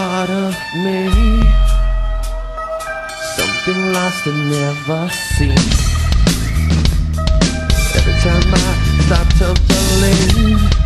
part of me. Something lost and never seen. Every time I stop to believe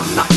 I'm not